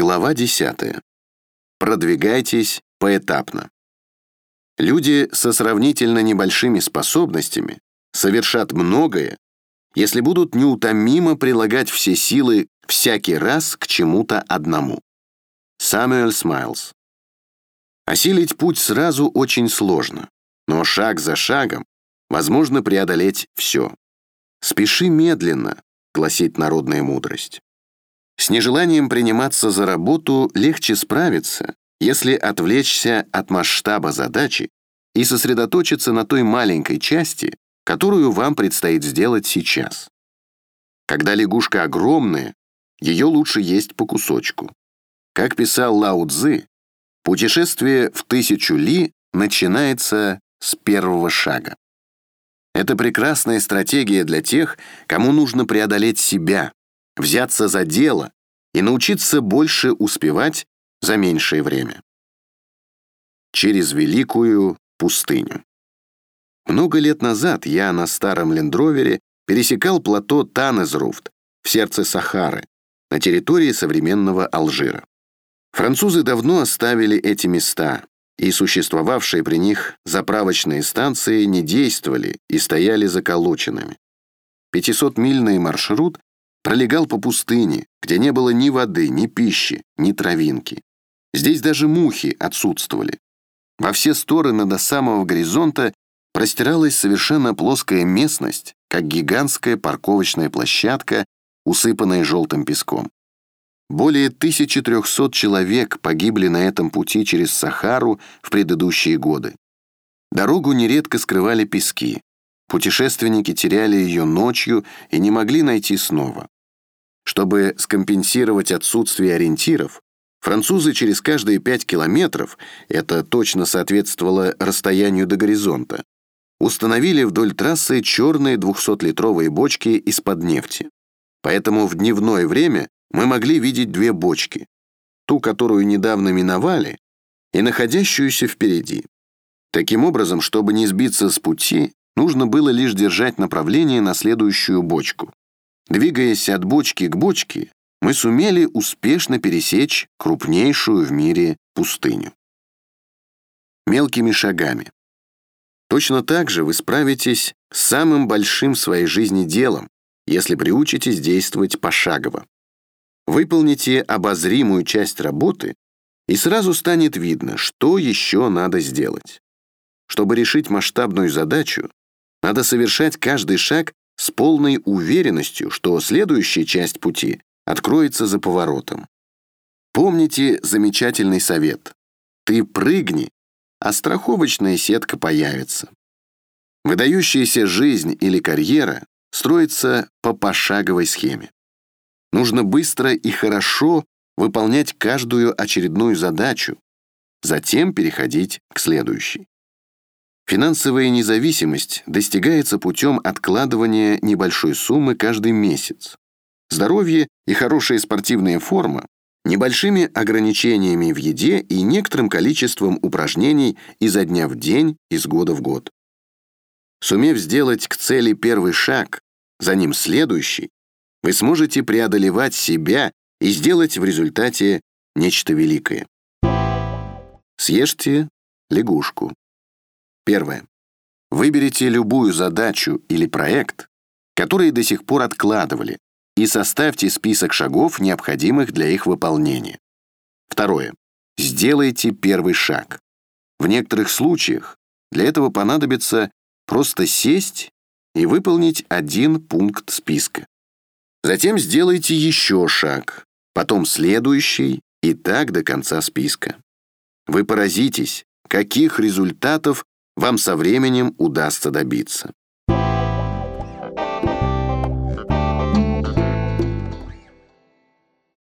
Глава 10. Продвигайтесь поэтапно. Люди со сравнительно небольшими способностями совершат многое, если будут неутомимо прилагать все силы всякий раз к чему-то одному. Самуэль Смайлс. Осилить путь сразу очень сложно, но шаг за шагом возможно преодолеть все. «Спеши медленно», — гласит народная мудрость. С нежеланием приниматься за работу легче справиться, если отвлечься от масштаба задачи и сосредоточиться на той маленькой части, которую вам предстоит сделать сейчас. Когда лягушка огромная, ее лучше есть по кусочку. Как писал Лао Цзы, путешествие в тысячу ли начинается с первого шага. Это прекрасная стратегия для тех, кому нужно преодолеть себя, взяться за дело и научиться больше успевать за меньшее время. Через великую пустыню. Много лет назад я на старом лендровере пересекал плато Танезруфт в сердце Сахары, на территории современного Алжира. Французы давно оставили эти места, и существовавшие при них заправочные станции не действовали и стояли заколоченными. 500-мильный маршрут пролегал по пустыне, где не было ни воды, ни пищи, ни травинки. Здесь даже мухи отсутствовали. Во все стороны до самого горизонта простиралась совершенно плоская местность, как гигантская парковочная площадка, усыпанная желтым песком. Более 1300 человек погибли на этом пути через Сахару в предыдущие годы. Дорогу нередко скрывали пески. Путешественники теряли ее ночью и не могли найти снова. Чтобы скомпенсировать отсутствие ориентиров, французы через каждые 5 километров, это точно соответствовало расстоянию до горизонта, установили вдоль трассы черные 200-литровые бочки из-под нефти. Поэтому в дневное время мы могли видеть две бочки, ту, которую недавно миновали, и находящуюся впереди. Таким образом, чтобы не сбиться с пути, нужно было лишь держать направление на следующую бочку. Двигаясь от бочки к бочке, мы сумели успешно пересечь крупнейшую в мире пустыню. Мелкими шагами. Точно так же вы справитесь с самым большим в своей жизни делом, если приучитесь действовать пошагово. Выполните обозримую часть работы, и сразу станет видно, что еще надо сделать. Чтобы решить масштабную задачу, надо совершать каждый шаг с полной уверенностью, что следующая часть пути откроется за поворотом. Помните замечательный совет. Ты прыгни, а страховочная сетка появится. Выдающаяся жизнь или карьера строится по пошаговой схеме. Нужно быстро и хорошо выполнять каждую очередную задачу, затем переходить к следующей. Финансовая независимость достигается путем откладывания небольшой суммы каждый месяц. Здоровье и хорошая спортивная форма небольшими ограничениями в еде и некоторым количеством упражнений изо дня в день, из года в год. Сумев сделать к цели первый шаг, за ним следующий, вы сможете преодолевать себя и сделать в результате нечто великое. Съешьте лягушку. Первое. Выберите любую задачу или проект, которые до сих пор откладывали, и составьте список шагов, необходимых для их выполнения. Второе. Сделайте первый шаг. В некоторых случаях для этого понадобится просто сесть и выполнить один пункт списка. Затем сделайте еще шаг, потом следующий и так до конца списка. Вы поразитесь, каких результатов вам со временем удастся добиться.